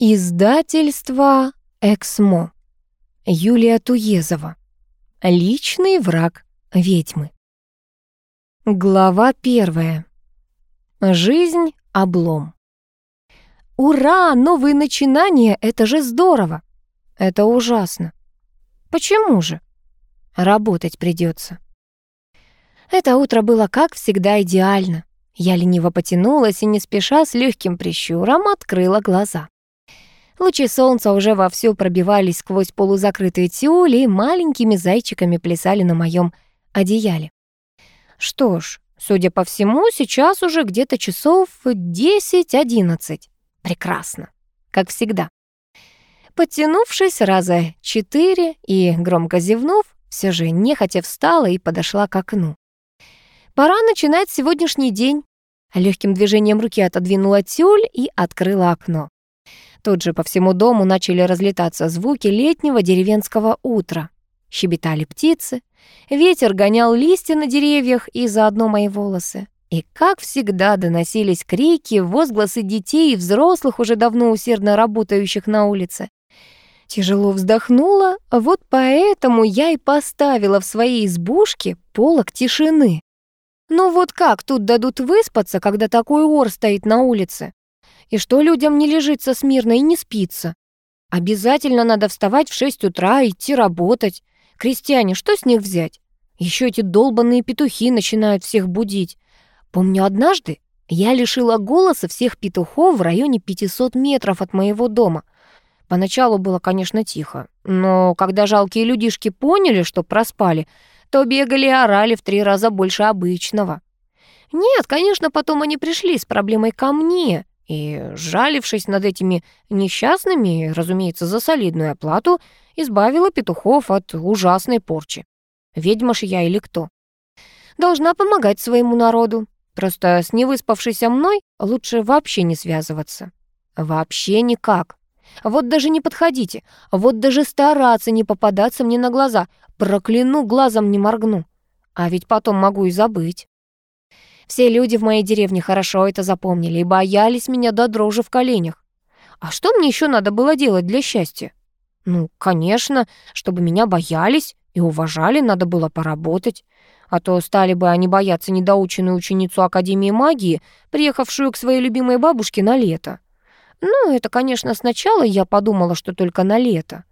Издательство «Эксмо». Юлия Туезова. Личный враг ведьмы. Глава первая. Жизнь — облом. Ура! Новые начинания — это же здорово! Это ужасно. Почему же? Работать придется. Это утро было, как всегда, идеально. Я лениво потянулась и не спеша с легким прищуром открыла глаза. Лучи солнца уже вовсю пробивались сквозь полузакрытые тюли и маленькими зайчиками плясали на моем одеяле. Что ж, судя по всему, сейчас уже где-то часов 10-11. Прекрасно, как всегда. Подтянувшись раза четыре и громко зевнув, все же нехотя встала и подошла к окну. Пора начинать сегодняшний день. Легким движением руки отодвинула тюль и открыла окно. Тут же по всему дому начали разлетаться звуки летнего деревенского утра. Щебетали птицы, ветер гонял листья на деревьях и заодно мои волосы. И, как всегда, доносились крики, возгласы детей и взрослых, уже давно усердно работающих на улице. Тяжело вздохнула, вот поэтому я и поставила в своей избушке полок тишины. Ну вот как тут дадут выспаться, когда такой ор стоит на улице? И что людям не лежится смирно и не спится? Обязательно надо вставать в 6 утра идти работать. Крестьяне, что с них взять? Еще эти долбанные петухи начинают всех будить. Помню, однажды я лишила голоса всех петухов в районе 500 метров от моего дома. Поначалу было, конечно, тихо, но когда жалкие людишки поняли, что проспали, то бегали и орали в три раза больше обычного. Нет, конечно, потом они пришли с проблемой ко мне, и, жалившись над этими несчастными, разумеется, за солидную оплату, избавила петухов от ужасной порчи. Ведьма ж я или кто? Должна помогать своему народу. Просто с невыспавшейся мной лучше вообще не связываться. Вообще никак. Вот даже не подходите, вот даже стараться не попадаться мне на глаза. Прокляну, глазом не моргну. А ведь потом могу и забыть. Все люди в моей деревне хорошо это запомнили и боялись меня до дрожи в коленях. А что мне еще надо было делать для счастья? Ну, конечно, чтобы меня боялись и уважали, надо было поработать. А то стали бы они бояться недоученную ученицу Академии магии, приехавшую к своей любимой бабушке на лето. Ну, это, конечно, сначала я подумала, что только на лето.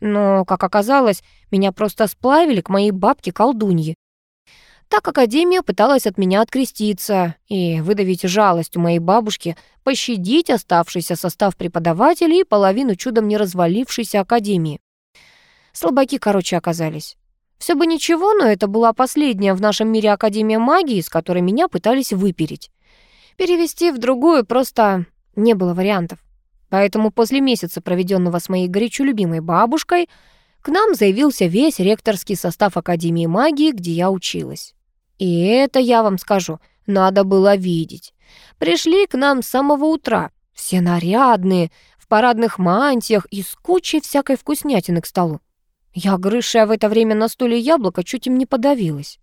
Но, как оказалось, меня просто сплавили к моей бабке-колдунье. Так Академия пыталась от меня откреститься и выдавить жалость у моей бабушки, пощадить оставшийся состав преподавателей и половину чудом не развалившейся Академии. Слабаки, короче, оказались. Все бы ничего, но это была последняя в нашем мире Академия магии, с которой меня пытались выпереть. Перевести в другую просто не было вариантов. Поэтому после месяца, проведенного с моей горячо любимой бабушкой, к нам заявился весь ректорский состав Академии магии, где я училась. И это, я вам скажу, надо было видеть. Пришли к нам с самого утра, все нарядные, в парадных мантиях и с кучей всякой вкуснятины к столу. Я, грызшая в это время на стуле яблоко, чуть им не подавилась.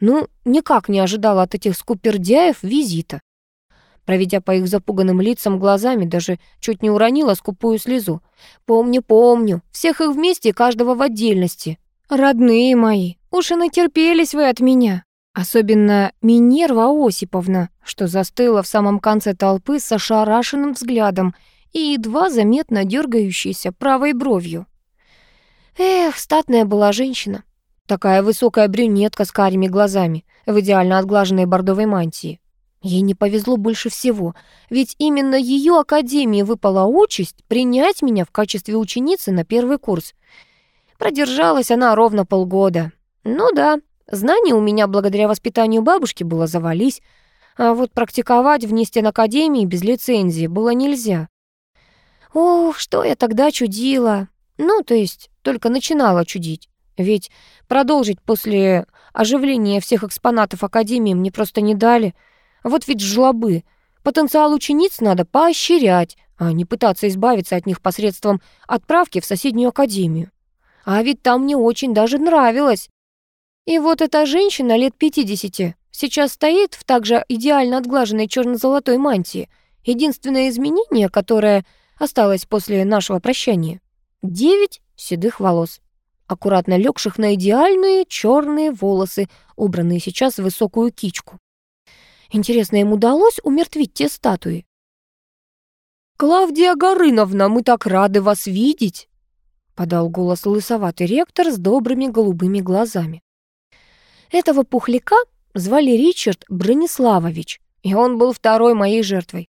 Ну, никак не ожидала от этих скупердяев визита. Проведя по их запуганным лицам глазами, даже чуть не уронила скупую слезу. «Помню, помню. Всех их вместе, каждого в отдельности. Родные мои, уж и натерпелись вы от меня». Особенно Минерва Осиповна, что застыла в самом конце толпы с ошарашенным взглядом и едва заметно дергающейся правой бровью. Эх, статная была женщина. Такая высокая брюнетка с карими глазами, в идеально отглаженной бордовой мантии. Ей не повезло больше всего, ведь именно ее академии выпала участь принять меня в качестве ученицы на первый курс. Продержалась она ровно полгода. Ну да, знаний у меня благодаря воспитанию бабушки было завались, а вот практиковать вне стен академии без лицензии было нельзя. Ох, что я тогда чудила. Ну, то есть только начинала чудить. Ведь продолжить после оживления всех экспонатов академии мне просто не дали — вот ведь жлобы. Потенциал учениц надо поощрять, а не пытаться избавиться от них посредством отправки в соседнюю академию. А ведь там мне очень даже нравилось. И вот эта женщина лет 50 сейчас стоит в также идеально отглаженной черно-золотой мантии. Единственное изменение, которое осталось после нашего прощания? Девять седых волос, аккуратно легших на идеальные черные волосы, убранные сейчас в высокую кичку. Интересно, им удалось умертвить те статуи? «Клавдия Горыновна, мы так рады вас видеть!» подал голос лысоватый ректор с добрыми голубыми глазами. Этого пухляка звали Ричард Брониславович, и он был второй моей жертвой.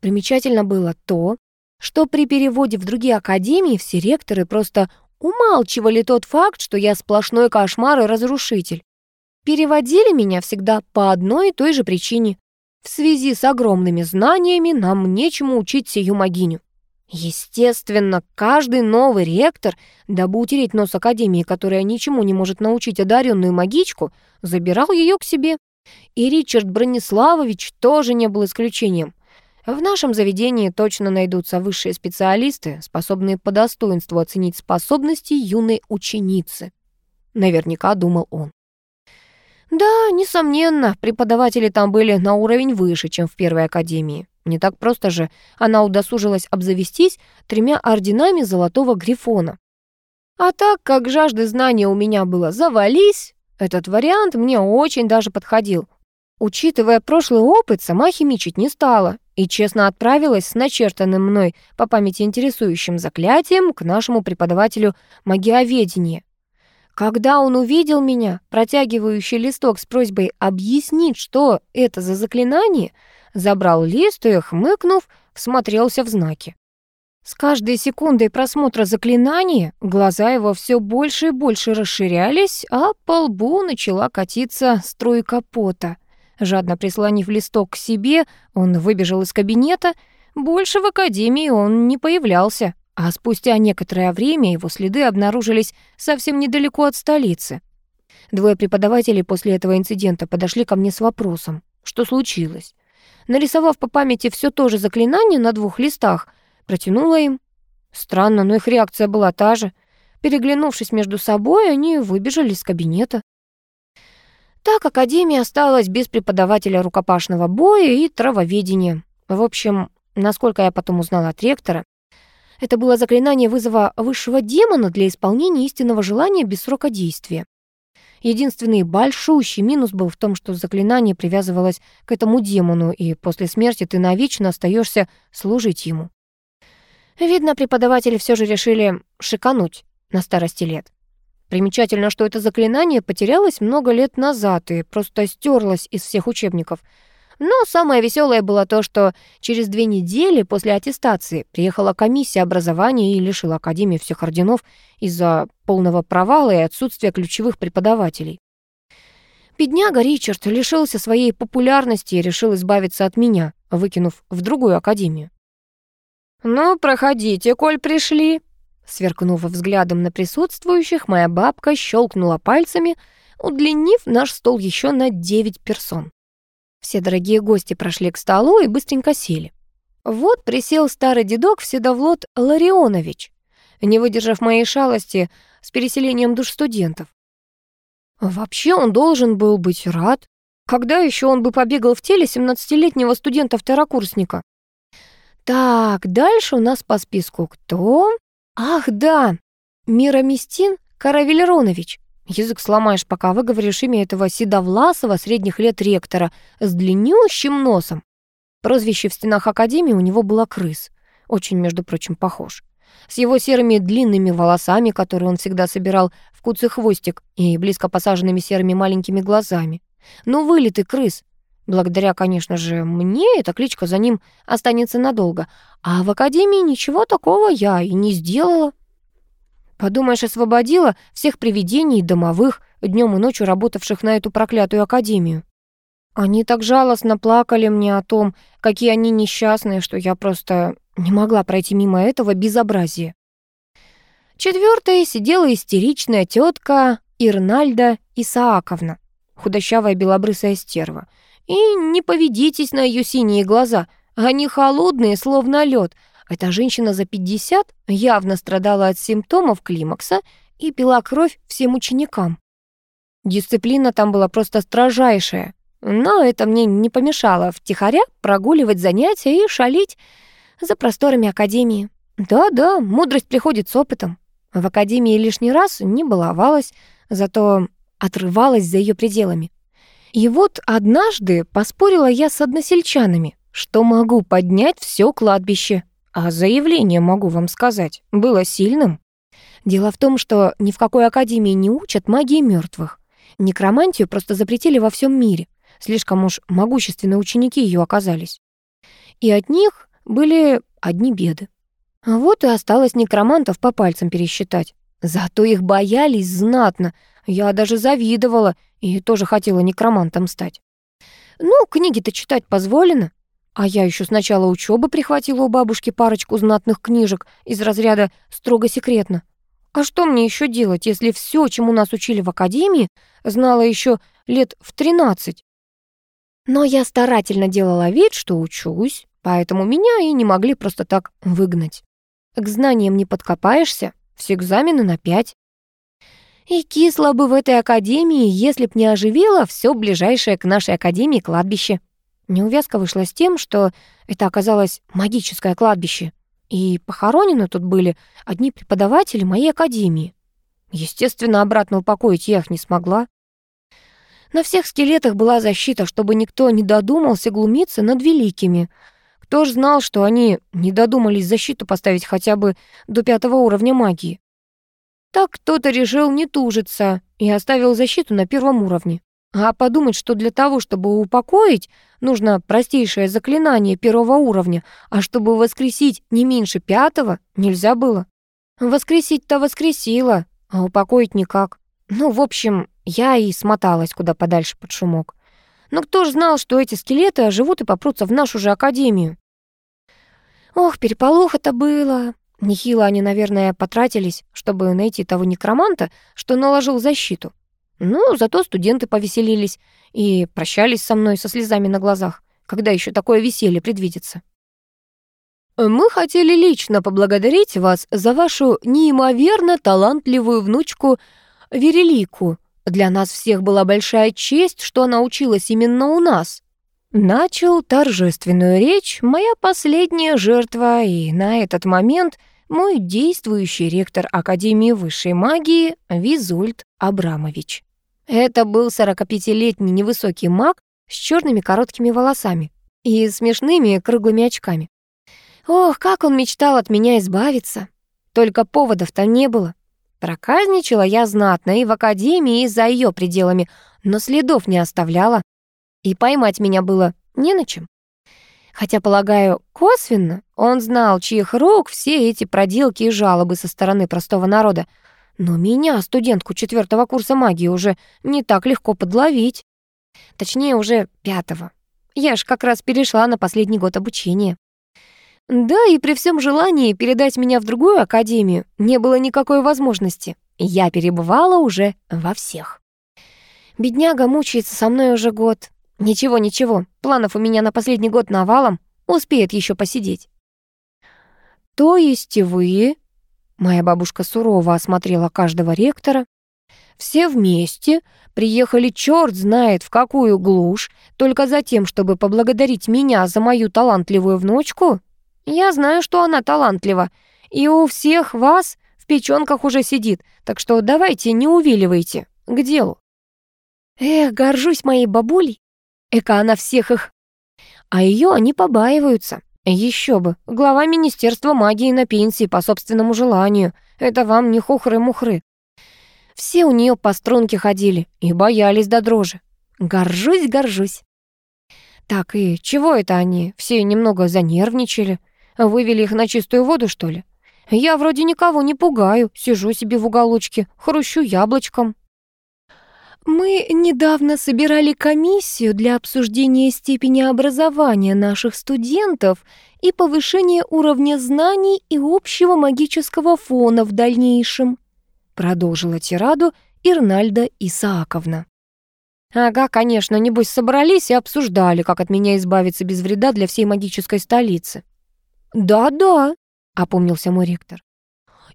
Примечательно было то, что при переводе в другие академии все ректоры просто умалчивали тот факт, что я сплошной кошмар и разрушитель. Переводили меня всегда по одной и той же причине. В связи с огромными знаниями нам нечему учить сию могиню. Естественно, каждый новый ректор, дабы утереть нос Академии, которая ничему не может научить одаренную магичку, забирал ее к себе. И Ричард Брониславович тоже не был исключением. В нашем заведении точно найдутся высшие специалисты, способные по достоинству оценить способности юной ученицы. Наверняка думал он. Да, несомненно, преподаватели там были на уровень выше, чем в первой академии. Не так просто же она удосужилась обзавестись тремя орденами Золотого Грифона. А так как жажды знания у меня было «завались», этот вариант мне очень даже подходил. Учитывая прошлый опыт, сама химичить не стала и честно отправилась с начертанным мной по памяти интересующим заклятием к нашему преподавателю магиоведения. Когда он увидел меня, протягивающий листок с просьбой объяснить, что это за заклинание — забрал лист и, хмыкнув, всмотрелся в знаки. С каждой секундой просмотра заклинания глаза его все больше и больше расширялись, а по лбу начала катиться струйка пота. Жадно прислонив листок к себе, он выбежал из кабинета. Больше в академии он не появлялся, а спустя некоторое время его следы обнаружились совсем недалеко от столицы. Двое преподавателей после этого инцидента подошли ко мне с вопросом, что случилось нарисовав по памяти все то же заклинание на двух листах, протянула им. Странно, но их реакция была та же. Переглянувшись между собой, они выбежали из кабинета. Так Академия осталась без преподавателя рукопашного боя и травоведения. В общем, насколько я потом узнала от ректора, это было заклинание вызова высшего демона для исполнения истинного желания без срока действия. Единственный большущий минус был в том, что заклинание привязывалось к этому демону, и после смерти ты навечно остаешься служить ему. Видно, преподаватели все же решили шикануть на старости лет. Примечательно, что это заклинание потерялось много лет назад и просто стерлось из всех учебников — но самое веселое было то, что через две недели после аттестации приехала комиссия образования и лишила Академии всех орденов из-за полного провала и отсутствия ключевых преподавателей. Бедняга Ричард лишился своей популярности и решил избавиться от меня, выкинув в другую академию. «Ну, проходите, коль пришли», Сверкнув взглядом на присутствующих, моя бабка щелкнула пальцами, удлинив наш стол еще на девять персон. Все дорогие гости прошли к столу и быстренько сели. Вот присел старый дедок Вседовлот Ларионович, не выдержав моей шалости с переселением душ студентов. Вообще он должен был быть рад. Когда еще он бы побегал в теле 17-летнего студента-второкурсника? Так, дальше у нас по списку кто? Ах, да, Мироместин Каравелеронович. Язык сломаешь, пока выговоришь имя этого седовласого средних лет ректора с длиннющим носом. Прозвище в стенах Академии у него было крыс. Очень, между прочим, похож. С его серыми длинными волосами, которые он всегда собирал в куцый хвостик, и близко посаженными серыми маленькими глазами. Ну, вылитый крыс. Благодаря, конечно же, мне эта кличка за ним останется надолго. А в Академии ничего такого я и не сделала. Подумаешь, освободила всех привидений и домовых, днем и ночью работавших на эту проклятую академию. Они так жалостно плакали мне о том, какие они несчастные, что я просто не могла пройти мимо этого безобразия. Четвертой сидела истеричная тетка Ирнальда Исааковна, худощавая белобрысая стерва. И не поведитесь на ее синие глаза, они холодные, словно лед, эта женщина за 50 явно страдала от симптомов климакса и пила кровь всем ученикам. Дисциплина там была просто строжайшая, но это мне не помешало втихаря прогуливать занятия и шалить за просторами Академии. Да-да, мудрость приходит с опытом. В Академии лишний раз не баловалась, зато отрывалась за ее пределами. И вот однажды поспорила я с односельчанами, что могу поднять все кладбище. А заявление, могу вам сказать, было сильным. Дело в том, что ни в какой академии не учат магии мертвых. Некромантию просто запретили во всем мире. Слишком уж могущественные ученики ее оказались. И от них были одни беды. А вот и осталось некромантов по пальцам пересчитать. Зато их боялись знатно. Я даже завидовала и тоже хотела некромантом стать. Ну, книги-то читать позволено. А я еще с начала учебы прихватила у бабушки парочку знатных книжек из разряда «строго секретно». А что мне еще делать, если все, чему нас учили в академии, знала еще лет в тринадцать? Но я старательно делала вид, что учусь, поэтому меня и не могли просто так выгнать. К знаниям не подкопаешься, все экзамены на пять. И кисло бы в этой академии, если б не оживило все ближайшее к нашей академии кладбище. Неувязка вышла с тем, что это оказалось магическое кладбище, и похоронены тут были одни преподаватели моей академии. Естественно, обратно упокоить я их не смогла. На всех скелетах была защита, чтобы никто не додумался глумиться над великими — кто ж знал, что они не додумались защиту поставить хотя бы до пятого уровня магии? Так кто-то решил не тужиться и оставил защиту на первом уровне. А подумать, что для того, чтобы упокоить, нужно простейшее заклинание первого уровня, а чтобы воскресить не меньше пятого, нельзя было. Воскресить-то воскресила, а упокоить никак. Ну, в общем, я и смоталась куда подальше под шумок. Но кто ж знал, что эти скелеты оживут и попрутся в нашу же академию? Ох, переполох это было. Нехило они, наверное, потратились, чтобы найти того некроманта, что наложил защиту. Ну, зато студенты повеселились и прощались со мной со слезами на глазах. Когда еще такое веселье предвидится? Мы хотели лично поблагодарить вас за вашу неимоверно талантливую внучку Верелику. Для нас всех была большая честь, что она училась именно у нас. Начал торжественную речь моя последняя жертва, и на этот момент мой действующий ректор Академии высшей магии Визульт Абрамович. Это был 45-летний невысокий маг с черными короткими волосами и смешными круглыми очками. Ох, как он мечтал от меня избавиться. Только поводов-то не было. Проказничала я знатно и в академии, и за ее пределами, но следов не оставляла и поймать меня было не на чем. Хотя, полагаю, косвенно он знал, чьих рук все эти проделки и жалобы со стороны простого народа. Но меня, студентку четвертого курса магии, уже не так легко подловить. Точнее, уже пятого. Я ж как раз перешла на последний год обучения. Да, и при всем желании передать меня в другую академию не было никакой возможности. Я перебывала уже во всех. Бедняга мучается со мной уже год, «Ничего, ничего, планов у меня на последний год навалом, успеет еще посидеть». «То есть вы...» Моя бабушка сурово осмотрела каждого ректора. «Все вместе приехали черт знает в какую глушь, только за тем, чтобы поблагодарить меня за мою талантливую внучку? Я знаю, что она талантлива, и у всех вас в печёнках уже сидит, так что давайте не увиливайте, к делу». Эх, горжусь моей бабулей. Эка она всех их. А ее они побаиваются. Еще бы, глава Министерства магии на пенсии по собственному желанию. Это вам не хухры-мухры. Все у нее по струнке ходили и боялись до дрожи. Горжусь, горжусь. Так, и чего это они? Все немного занервничали. Вывели их на чистую воду, что ли? Я вроде никого не пугаю, сижу себе в уголочке, хрущу яблочком. Мы недавно собирали комиссию для обсуждения степени образования наших студентов и повышения уровня знаний и общего магического фона в дальнейшем, продолжила тираду Ирнальда Исааковна. Ага, конечно, небось собрались и обсуждали, как от меня избавиться без вреда для всей магической столицы. Да-да, опомнился мой ректор.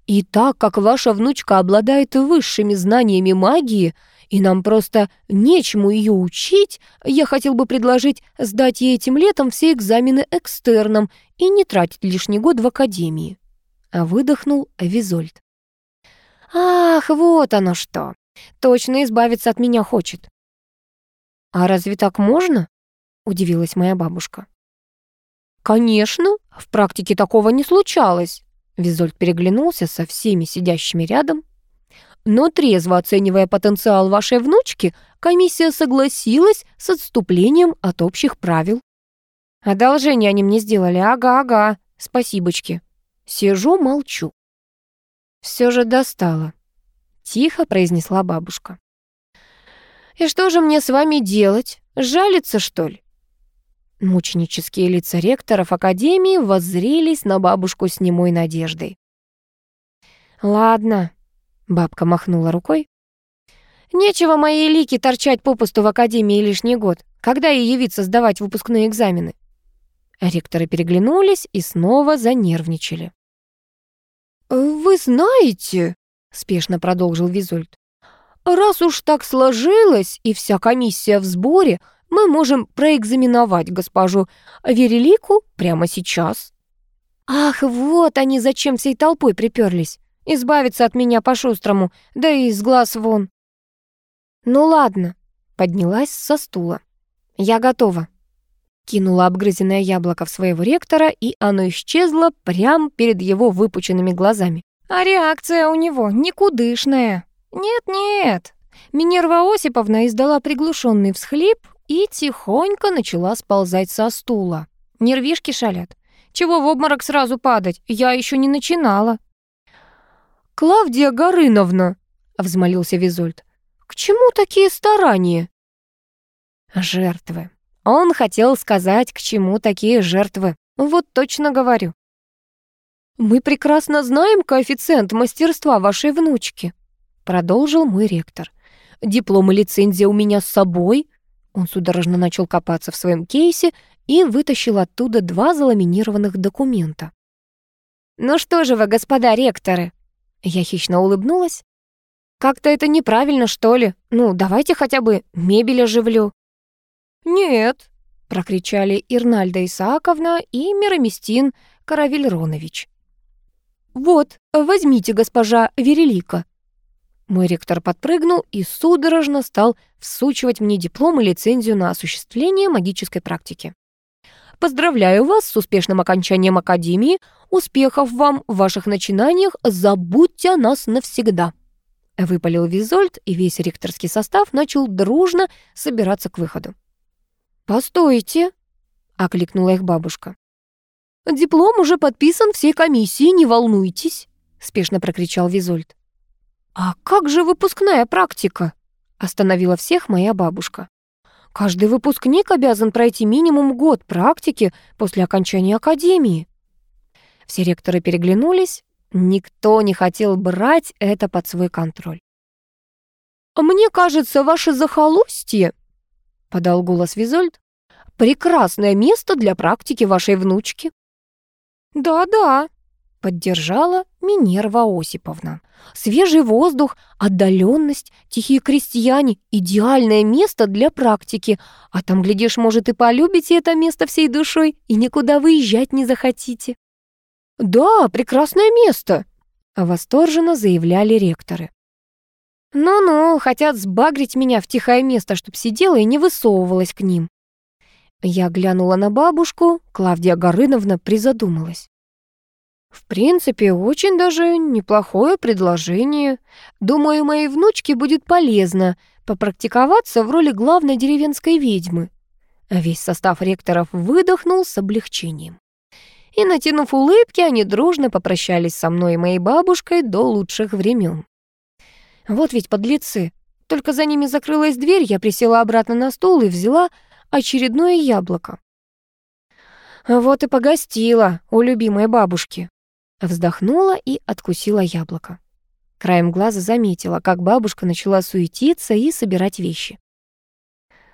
И так как ваша внучка обладает высшими знаниями магии, и нам просто нечему ее учить, я хотел бы предложить сдать ей этим летом все экзамены экстерном и не тратить лишний год в академии. А выдохнул Визольд. Ах, вот оно что. Точно избавиться от меня хочет. А разве так можно? Удивилась моя бабушка. Конечно, в практике такого не случалось. Визольд переглянулся со всеми сидящими рядом но трезво оценивая потенциал вашей внучки, комиссия согласилась с отступлением от общих правил. Одолжение они мне сделали, ага-ага, спасибочки. Сижу, молчу. Все же достало, тихо произнесла бабушка. И что же мне с вами делать? Жалиться, что ли? Мученические лица ректоров Академии воззрелись на бабушку с немой надеждой. «Ладно, Бабка махнула рукой. «Нечего моей Лике торчать попусту в академии лишний год. Когда ей явиться сдавать выпускные экзамены?» Ректоры переглянулись и снова занервничали. «Вы знаете», — спешно продолжил Визольд, «раз уж так сложилось, и вся комиссия в сборе, мы можем проэкзаменовать госпожу Верелику прямо сейчас». «Ах, вот они зачем всей толпой приперлись. Избавиться от меня по-шустрому, да и из глаз вон. Ну ладно, поднялась со стула. Я готова. Кинула обгрызенное яблоко в своего ректора, и оно исчезло прямо перед его выпученными глазами. А реакция у него никудышная. Нет-нет. Минерва Осиповна издала приглушенный всхлип и тихонько начала сползать со стула. Нервишки шалят. Чего в обморок сразу падать? Я еще не начинала. «Клавдия Горыновна!» — взмолился Визольд. «К чему такие старания?» «Жертвы. Он хотел сказать, к чему такие жертвы. Вот точно говорю». «Мы прекрасно знаем коэффициент мастерства вашей внучки», — продолжил мой ректор. «Диплом и лицензия у меня с собой». Он судорожно начал копаться в своем кейсе и вытащил оттуда два заламинированных документа. «Ну что же вы, господа ректоры?» Я хищно улыбнулась. «Как-то это неправильно, что ли? Ну, давайте хотя бы мебель оживлю». «Нет», — прокричали Ирнальда Исааковна и Мироместин Каравельронович. «Вот, возьмите, госпожа Верелика». Мой ректор подпрыгнул и судорожно стал всучивать мне диплом и лицензию на осуществление магической практики. Поздравляю вас с успешным окончанием академии. Успехов вам в ваших начинаниях. Забудьте о нас навсегда». Выпалил Визольд, и весь ректорский состав начал дружно собираться к выходу. «Постойте», — окликнула их бабушка. «Диплом уже подписан всей комиссией, не волнуйтесь», — спешно прокричал Визольд. «А как же выпускная практика?» — остановила всех моя бабушка. Каждый выпускник обязан пройти минимум год практики после окончания академии. Все ректоры переглянулись, никто не хотел брать это под свой контроль. «Мне кажется, ваше захолустье», — подал голос Визольд, «прекрасное место для практики вашей внучки». «Да-да», — поддержала Минерва Осиповна. Свежий воздух, отдаленность, тихие крестьяне — идеальное место для практики. А там, глядишь, может, и полюбите это место всей душой, и никуда выезжать не захотите. «Да, прекрасное место!» — восторженно заявляли ректоры. «Ну-ну, хотят сбагрить меня в тихое место, чтоб сидела и не высовывалась к ним». Я глянула на бабушку, Клавдия Горыновна призадумалась. В принципе, очень даже неплохое предложение. Думаю, моей внучке будет полезно попрактиковаться в роли главной деревенской ведьмы. А весь состав ректоров выдохнул с облегчением. И, натянув улыбки, они дружно попрощались со мной и моей бабушкой до лучших времен. Вот ведь подлецы. Только за ними закрылась дверь, я присела обратно на стул и взяла очередное яблоко. Вот и погостила у любимой бабушки. Вздохнула и откусила яблоко. Краем глаза заметила, как бабушка начала суетиться и собирать вещи.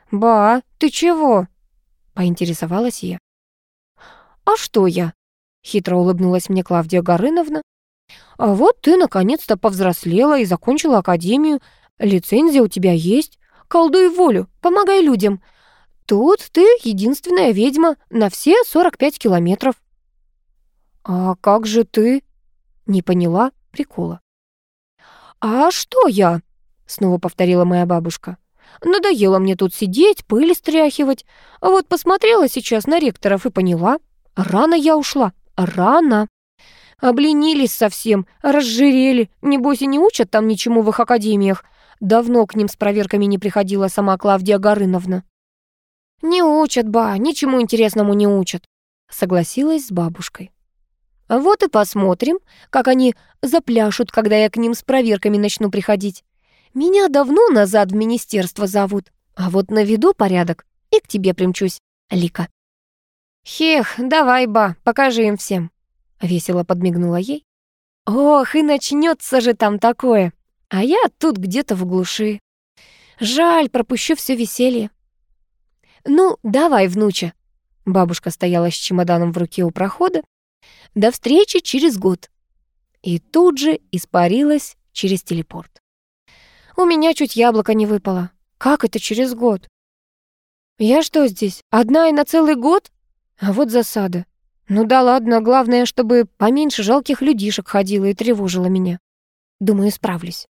«Ба, ты чего?» — поинтересовалась я. «А что я?» — хитро улыбнулась мне Клавдия Горыновна. «А вот ты наконец-то повзрослела и закончила академию. Лицензия у тебя есть. Колдуй волю, помогай людям. Тут ты единственная ведьма на все 45 километров». «А как же ты?» Не поняла прикола. «А что я?» — снова повторила моя бабушка. «Надоело мне тут сидеть, пыль стряхивать. Вот посмотрела сейчас на ректоров и поняла. Рано я ушла, рано. Обленились совсем, разжирели. Небось и не учат там ничему в их академиях. Давно к ним с проверками не приходила сама Клавдия Горыновна». «Не учат, ба, ничему интересному не учат», — согласилась с бабушкой. Вот и посмотрим, как они запляшут, когда я к ним с проверками начну приходить. Меня давно назад в министерство зовут, а вот наведу порядок и к тебе примчусь, Лика». «Хех, давай, ба, покажи им всем», — весело подмигнула ей. «Ох, и начнется же там такое, а я тут где-то в глуши. Жаль, пропущу все веселье». «Ну, давай, внуча». Бабушка стояла с чемоданом в руке у прохода, до встречи через год. И тут же испарилась через телепорт. У меня чуть яблоко не выпало. Как это через год? Я что здесь, одна и на целый год? А вот засада. Ну да ладно, главное, чтобы поменьше жалких людишек ходило и тревожило меня. Думаю, справлюсь.